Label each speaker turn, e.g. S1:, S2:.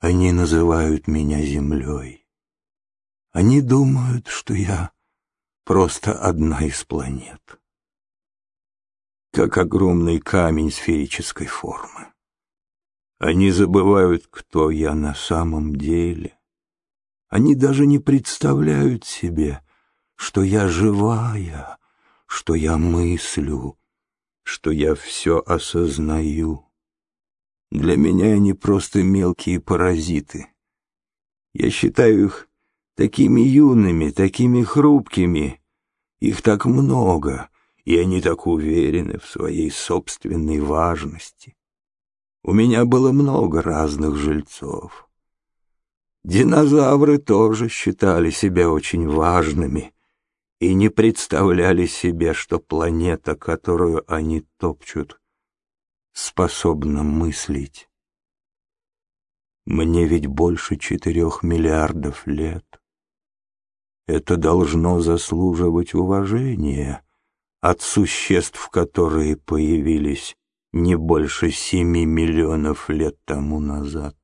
S1: Они называют меня землей. Они думают, что я просто одна из планет. Как огромный камень сферической формы. Они забывают, кто я на самом деле. Они даже не представляют себе, что я живая, что я мыслю, что я все осознаю. Для меня они просто мелкие паразиты. Я считаю их такими юными, такими хрупкими. Их так много, и они так уверены в своей собственной важности. У меня было много разных жильцов. Динозавры тоже считали себя очень важными и не представляли себе, что планета, которую они топчут, способна мыслить. Мне ведь больше четырех миллиардов лет. Это должно заслуживать уважения от существ, которые появились не больше семи миллионов лет тому назад.